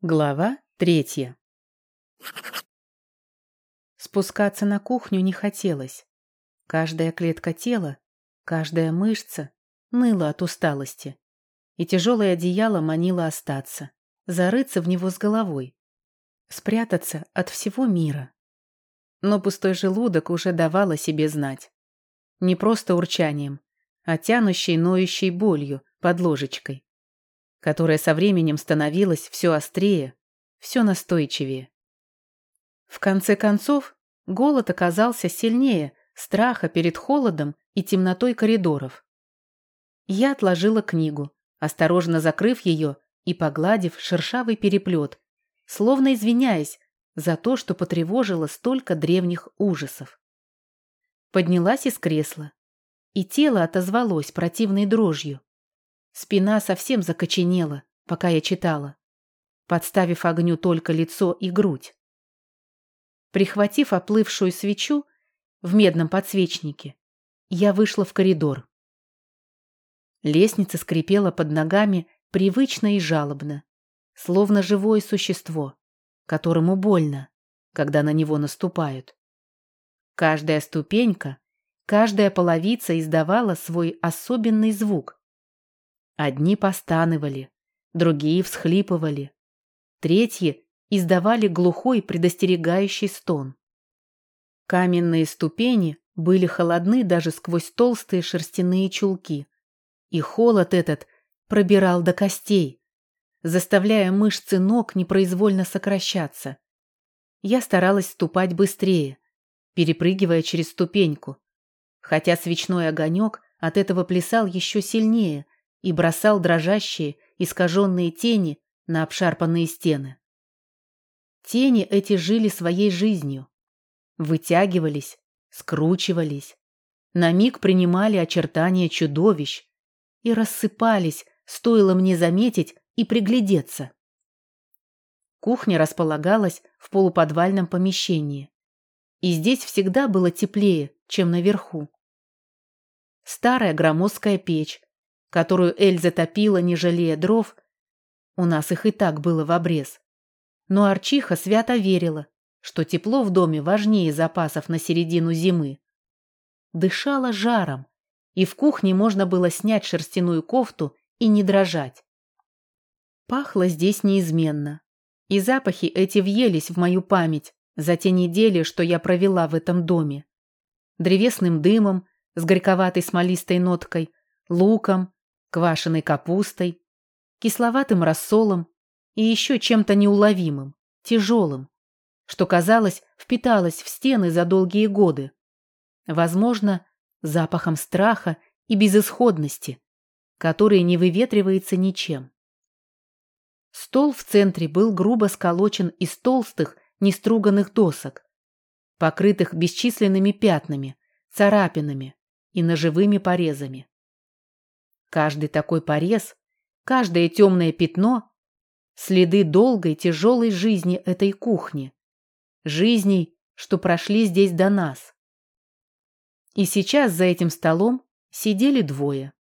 Глава третья. Спускаться на кухню не хотелось. Каждая клетка тела, каждая мышца ныла от усталости, и тяжелое одеяло манило остаться, зарыться в него с головой, спрятаться от всего мира. Но пустой желудок уже давал о себе знать. Не просто урчанием, а тянущей, ноющей болью под ложечкой которая со временем становилась все острее, все настойчивее. В конце концов, голод оказался сильнее страха перед холодом и темнотой коридоров. Я отложила книгу, осторожно закрыв ее и погладив шершавый переплет, словно извиняясь за то, что потревожило столько древних ужасов. Поднялась из кресла, и тело отозвалось противной дрожью. Спина совсем закоченела, пока я читала, подставив огню только лицо и грудь. Прихватив оплывшую свечу в медном подсвечнике, я вышла в коридор. Лестница скрипела под ногами привычно и жалобно, словно живое существо, которому больно, когда на него наступают. Каждая ступенька, каждая половица издавала свой особенный звук, Одни постанывали, другие всхлипывали, третьи издавали глухой предостерегающий стон. Каменные ступени были холодны даже сквозь толстые шерстяные чулки, и холод этот пробирал до костей, заставляя мышцы ног непроизвольно сокращаться. Я старалась ступать быстрее, перепрыгивая через ступеньку, хотя свечной огонек от этого плясал еще сильнее, и бросал дрожащие, искаженные тени на обшарпанные стены. Тени эти жили своей жизнью. Вытягивались, скручивались, на миг принимали очертания чудовищ и рассыпались, стоило мне заметить и приглядеться. Кухня располагалась в полуподвальном помещении, и здесь всегда было теплее, чем наверху. Старая громоздкая печь, которую Эльза топила, не жалея дров, у нас их и так было в обрез. Но Арчиха свято верила, что тепло в доме важнее запасов на середину зимы. Дышала жаром, и в кухне можно было снять шерстяную кофту и не дрожать. Пахло здесь неизменно, и запахи эти въелись в мою память за те недели, что я провела в этом доме. Древесным дымом с горьковатой смолистой ноткой, луком, квашеной капустой, кисловатым рассолом и еще чем-то неуловимым, тяжелым, что, казалось, впиталось в стены за долгие годы. Возможно, запахом страха и безысходности, который не выветривается ничем. Стол в центре был грубо сколочен из толстых, неструганных досок, покрытых бесчисленными пятнами, царапинами и ножевыми порезами. Каждый такой порез, каждое темное пятно – следы долгой тяжелой жизни этой кухни. Жизней, что прошли здесь до нас. И сейчас за этим столом сидели двое.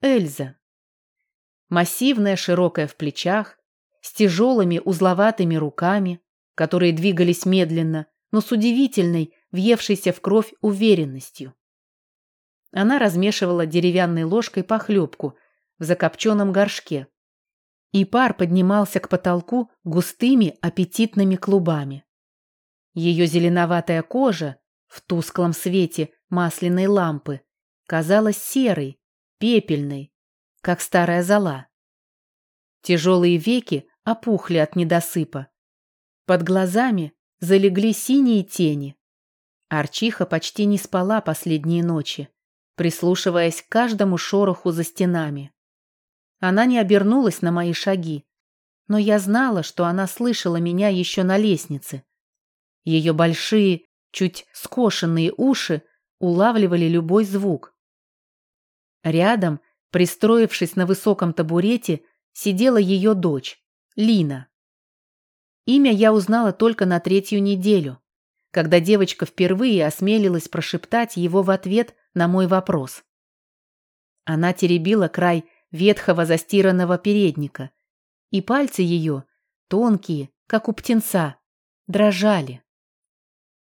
Эльза. Массивная, широкая в плечах, с тяжелыми узловатыми руками, которые двигались медленно, но с удивительной, въевшейся в кровь уверенностью. Она размешивала деревянной ложкой похлебку в закопченном горшке. И пар поднимался к потолку густыми аппетитными клубами. Ее зеленоватая кожа в тусклом свете масляной лампы казалась серой, пепельной, как старая зола. Тяжелые веки опухли от недосыпа. Под глазами залегли синие тени. Арчиха почти не спала последние ночи прислушиваясь к каждому шороху за стенами. Она не обернулась на мои шаги, но я знала, что она слышала меня еще на лестнице. Ее большие, чуть скошенные уши улавливали любой звук. Рядом, пристроившись на высоком табурете, сидела ее дочь, Лина. Имя я узнала только на третью неделю, когда девочка впервые осмелилась прошептать его в ответ на мой вопрос. Она теребила край ветхого застиранного передника и пальцы ее, тонкие, как у птенца, дрожали.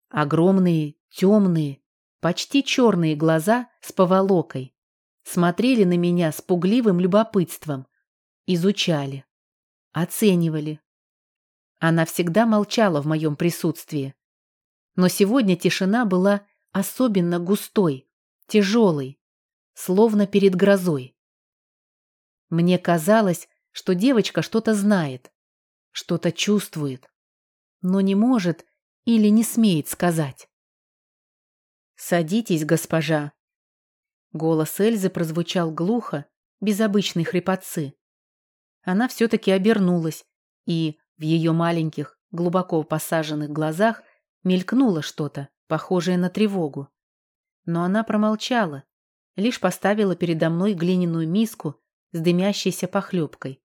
Огромные, темные, почти черные глаза с поволокой смотрели на меня с пугливым любопытством, изучали, оценивали. Она всегда молчала в моем присутствии. Но сегодня тишина была особенно густой, тяжелой, словно перед грозой. Мне казалось, что девочка что-то знает, что-то чувствует, но не может или не смеет сказать. «Садитесь, госпожа». Голос Эльзы прозвучал глухо, без обычной хрипотцы. Она все-таки обернулась, и в ее маленьких, глубоко посаженных глазах мелькнуло что-то, похожее на тревогу. Но она промолчала, лишь поставила передо мной глиняную миску с дымящейся похлебкой.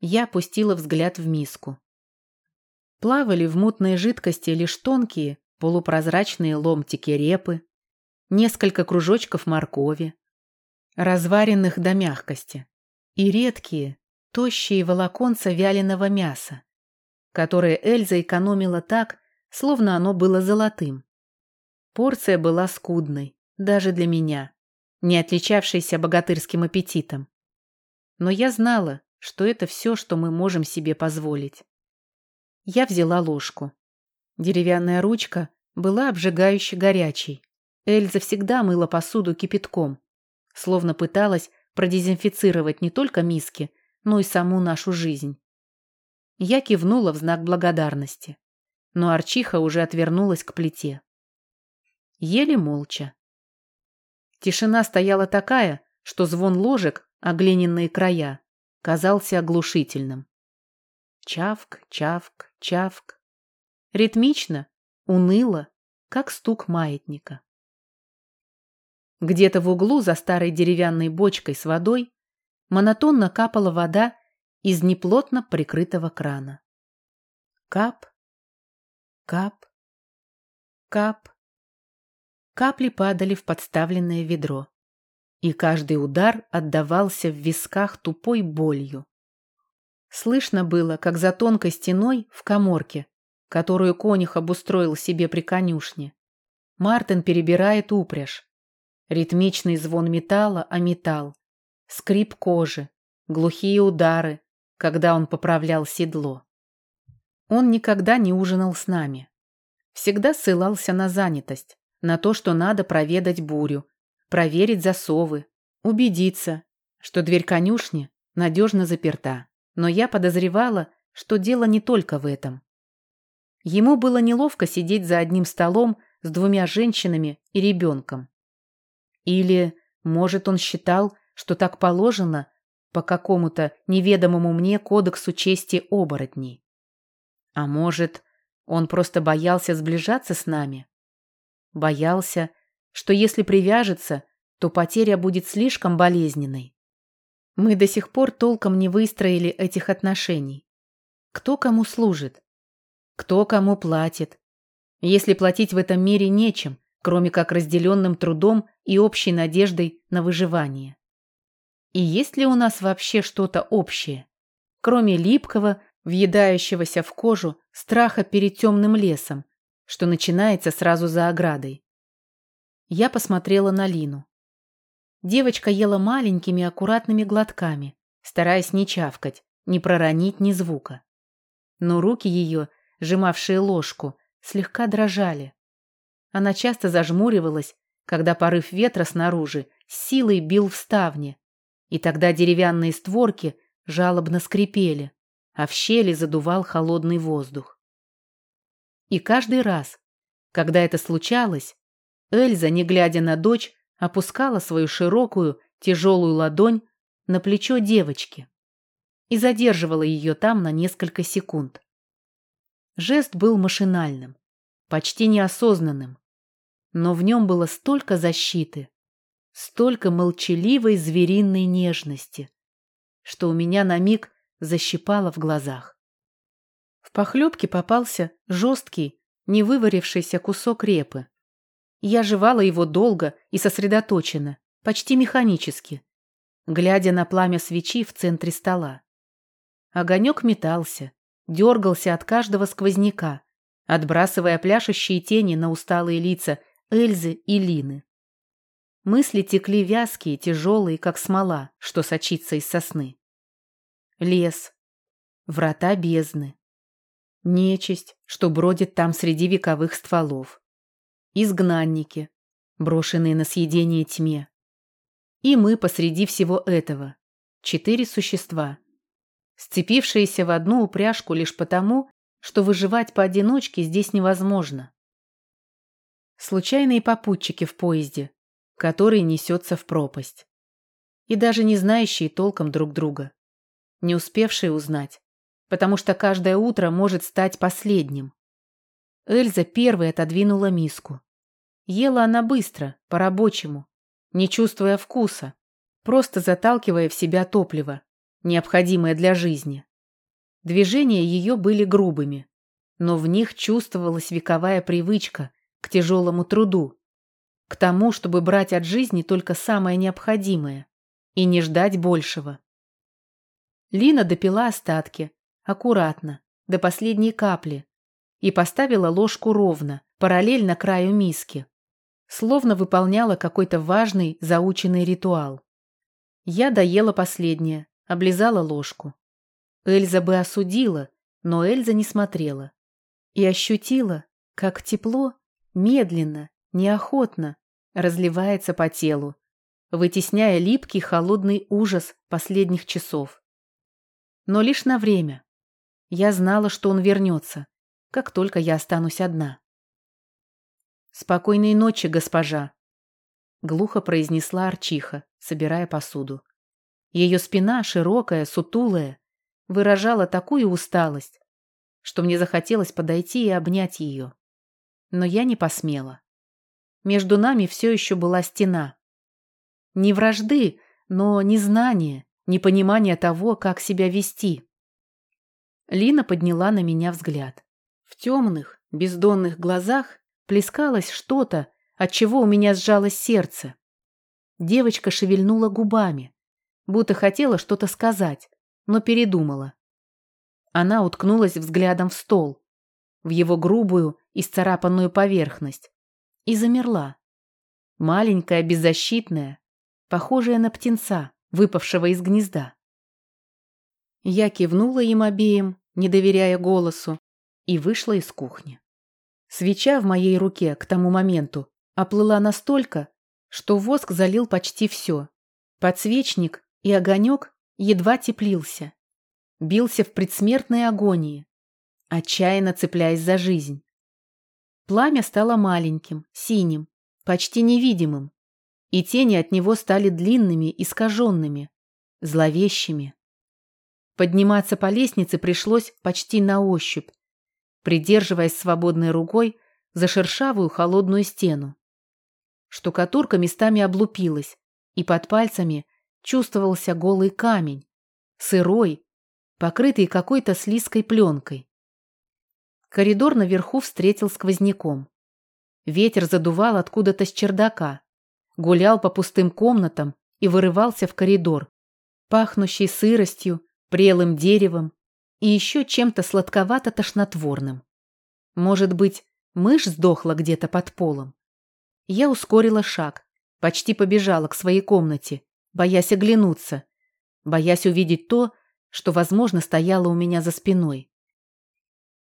Я опустила взгляд в миску. Плавали в мутной жидкости лишь тонкие, полупрозрачные ломтики репы, несколько кружочков моркови, разваренных до мягкости, и редкие, тощие волоконца вяленого мяса, которые Эльза экономила так, словно оно было золотым. Порция была скудной, даже для меня, не отличавшейся богатырским аппетитом. Но я знала, что это все, что мы можем себе позволить. Я взяла ложку. Деревянная ручка была обжигающе горячей. Эльза всегда мыла посуду кипятком, словно пыталась продезинфицировать не только миски, но и саму нашу жизнь. Я кивнула в знак благодарности, но Арчиха уже отвернулась к плите. Ели молча. Тишина стояла такая, что звон ложек о глиняные края казался оглушительным. Чавк, чавк, чавк. Ритмично, уныло, как стук маятника. Где-то в углу за старой деревянной бочкой с водой монотонно капала вода из неплотно прикрытого крана. Кап, кап, кап. Капли падали в подставленное ведро, и каждый удар отдавался в висках тупой болью. Слышно было, как за тонкой стеной в коморке, которую конюх обустроил себе при конюшне, Мартин перебирает упряжь. Ритмичный звон металла о металл, скрип кожи, глухие удары, когда он поправлял седло. Он никогда не ужинал с нами. Всегда ссылался на занятость, на то, что надо проведать бурю, проверить засовы, убедиться, что дверь конюшни надежно заперта. Но я подозревала, что дело не только в этом. Ему было неловко сидеть за одним столом с двумя женщинами и ребенком. Или, может, он считал, что так положено по какому-то неведомому мне кодексу чести оборотней. А может, он просто боялся сближаться с нами? Боялся, что если привяжется, то потеря будет слишком болезненной. Мы до сих пор толком не выстроили этих отношений. Кто кому служит? Кто кому платит? Если платить в этом мире нечем, кроме как разделенным трудом и общей надеждой на выживание. И есть ли у нас вообще что-то общее, кроме липкого, въедающегося в кожу страха перед темным лесом, что начинается сразу за оградой. Я посмотрела на Лину. Девочка ела маленькими аккуратными глотками, стараясь не чавкать, не проронить ни звука. Но руки ее, сжимавшие ложку, слегка дрожали. Она часто зажмуривалась, когда порыв ветра снаружи с силой бил в ставни, и тогда деревянные створки жалобно скрипели, а в щели задувал холодный воздух. И каждый раз, когда это случалось, Эльза, не глядя на дочь, опускала свою широкую, тяжелую ладонь на плечо девочки и задерживала ее там на несколько секунд. Жест был машинальным, почти неосознанным, но в нем было столько защиты, столько молчаливой звериной нежности, что у меня на миг защипало в глазах. В похлебке попался жесткий, невыварившийся кусок репы. Я жевала его долго и сосредоточенно, почти механически, глядя на пламя свечи в центре стола. Огонек метался, дергался от каждого сквозняка, отбрасывая пляшущие тени на усталые лица Эльзы и Лины. Мысли текли вязкие, тяжелые, как смола, что сочится из сосны. Лес, врата бездны, нечисть, что бродит там среди вековых стволов, изгнанники, брошенные на съедение тьме. И мы посреди всего этого, четыре существа, сцепившиеся в одну упряжку лишь потому, что выживать поодиночке здесь невозможно. Случайные попутчики в поезде, который несется в пропасть. И даже не знающие толком друг друга. Не успевшие узнать, потому что каждое утро может стать последним. Эльза первой отодвинула миску. Ела она быстро, по-рабочему, не чувствуя вкуса, просто заталкивая в себя топливо, необходимое для жизни. Движения ее были грубыми, но в них чувствовалась вековая привычка к тяжелому труду, к тому, чтобы брать от жизни только самое необходимое и не ждать большего. Лина допила остатки, аккуратно, до последней капли, и поставила ложку ровно, параллельно краю миски, словно выполняла какой-то важный заученный ритуал. Я доела последнее, облизала ложку. Эльза бы осудила, но Эльза не смотрела. И ощутила, как тепло, медленно, неохотно, разливается по телу, вытесняя липкий холодный ужас последних часов. Но лишь на время. Я знала, что он вернется, как только я останусь одна. «Спокойной ночи, госпожа», — глухо произнесла Арчиха, собирая посуду. Ее спина, широкая, сутулая, выражала такую усталость, что мне захотелось подойти и обнять ее. Но я не посмела. Между нами все еще была стена. Не вражды, но незнание, непонимание того, как себя вести. Лина подняла на меня взгляд. В темных, бездонных глазах плескалось что-то, от чего у меня сжалось сердце. Девочка шевельнула губами, будто хотела что-то сказать, но передумала. Она уткнулась взглядом в стол, в его грубую, исцарапанную поверхность, и замерла. Маленькая, беззащитная, похожая на птенца, выпавшего из гнезда. Я кивнула им обеим, не доверяя голосу, и вышла из кухни. Свеча в моей руке к тому моменту оплыла настолько, что воск залил почти все. Подсвечник и огонек едва теплился. Бился в предсмертной агонии, отчаянно цепляясь за жизнь. Пламя стало маленьким, синим, почти невидимым, и тени от него стали длинными, искаженными, зловещими. Подниматься по лестнице пришлось почти на ощупь, придерживаясь свободной рукой за шершавую холодную стену. Штукатурка местами облупилась, и под пальцами чувствовался голый камень, сырой, покрытый какой-то слизкой пленкой. Коридор наверху встретил сквозняком. Ветер задувал откуда-то с чердака, гулял по пустым комнатам и вырывался в коридор, пахнущий сыростью, прелым деревом и еще чем-то сладковато-тошнотворным. Может быть, мышь сдохла где-то под полом? Я ускорила шаг, почти побежала к своей комнате, боясь оглянуться, боясь увидеть то, что, возможно, стояло у меня за спиной.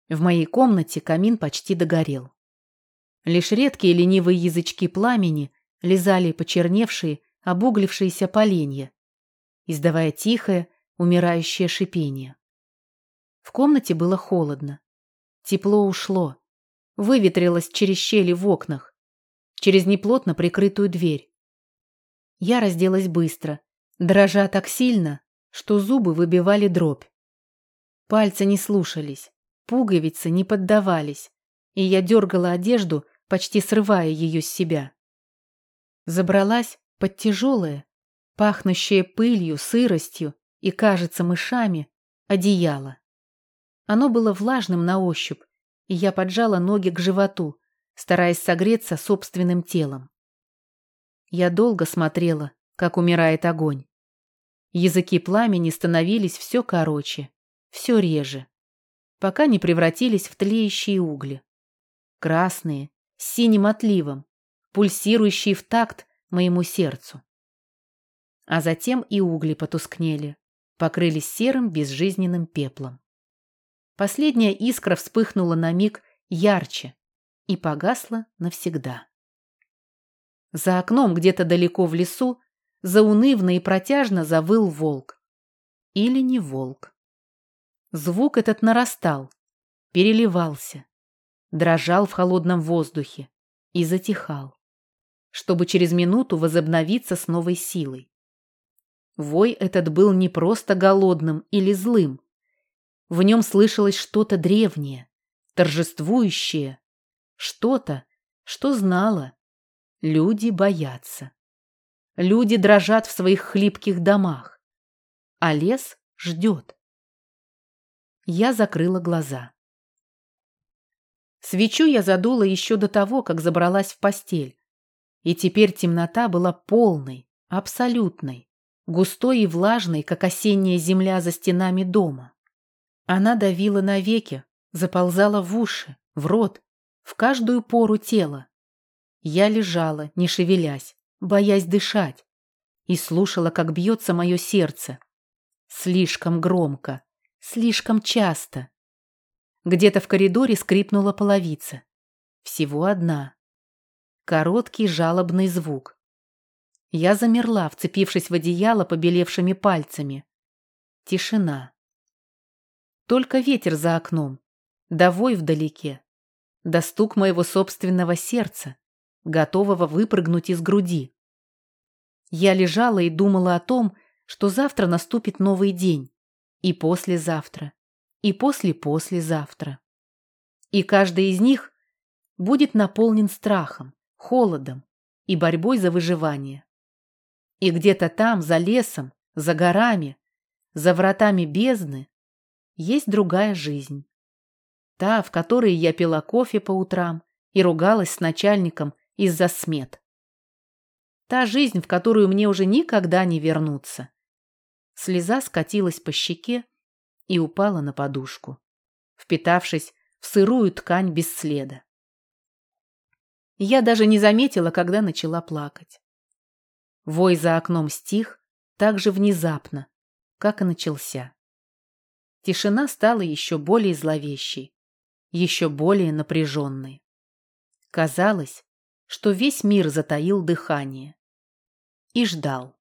В моей комнате камин почти догорел. Лишь редкие ленивые язычки пламени лизали почерневшие, обуглившиеся поленья, издавая тихое, умирающее шипение. В комнате было холодно. Тепло ушло. Выветрилось через щели в окнах, через неплотно прикрытую дверь. Я разделась быстро, дрожа так сильно, что зубы выбивали дробь. Пальцы не слушались. Пуговицы не поддавались, и я дергала одежду, почти срывая ее с себя. Забралась под тяжелое, пахнущее пылью, сыростью и, кажется, мышами, одеяло. Оно было влажным на ощупь, и я поджала ноги к животу, стараясь согреться собственным телом. Я долго смотрела, как умирает огонь. Языки пламени становились все короче, все реже, пока не превратились в тлеющие угли. Красные, с синим отливом, пульсирующие в такт моему сердцу. А затем и угли потускнели, покрылись серым безжизненным пеплом. Последняя искра вспыхнула на миг ярче и погасла навсегда. За окном где-то далеко в лесу заунывно и протяжно завыл волк. Или не волк. Звук этот нарастал, переливался, дрожал в холодном воздухе и затихал, чтобы через минуту возобновиться с новой силой. Вой этот был не просто голодным или злым. В нем слышалось что-то древнее, торжествующее, что-то, что знало. Люди боятся. Люди дрожат в своих хлипких домах, а лес ждет. Я закрыла глаза. Свечу я задула еще до того, как забралась в постель. И теперь темнота была полной, абсолютной, густой и влажной, как осенняя земля за стенами дома. Она давила на веки, заползала в уши, в рот, в каждую пору тела. Я лежала, не шевелясь, боясь дышать, и слушала, как бьется мое сердце. Слишком громко, Слишком часто. Где-то в коридоре скрипнула половица. Всего одна. Короткий жалобный звук. Я замерла, вцепившись в одеяло побелевшими пальцами. Тишина. Только ветер за окном, да вой вдалеке, да стук моего собственного сердца, готового выпрыгнуть из груди. Я лежала и думала о том, что завтра наступит новый день и послезавтра, и после-послезавтра. И каждый из них будет наполнен страхом, холодом и борьбой за выживание. И где-то там, за лесом, за горами, за вратами бездны, есть другая жизнь. Та, в которой я пила кофе по утрам и ругалась с начальником из-за смет. Та жизнь, в которую мне уже никогда не вернуться. Слеза скатилась по щеке и упала на подушку, впитавшись в сырую ткань без следа. Я даже не заметила, когда начала плакать. Вой за окном стих так же внезапно, как и начался. Тишина стала еще более зловещей, еще более напряженной. Казалось, что весь мир затаил дыхание и ждал.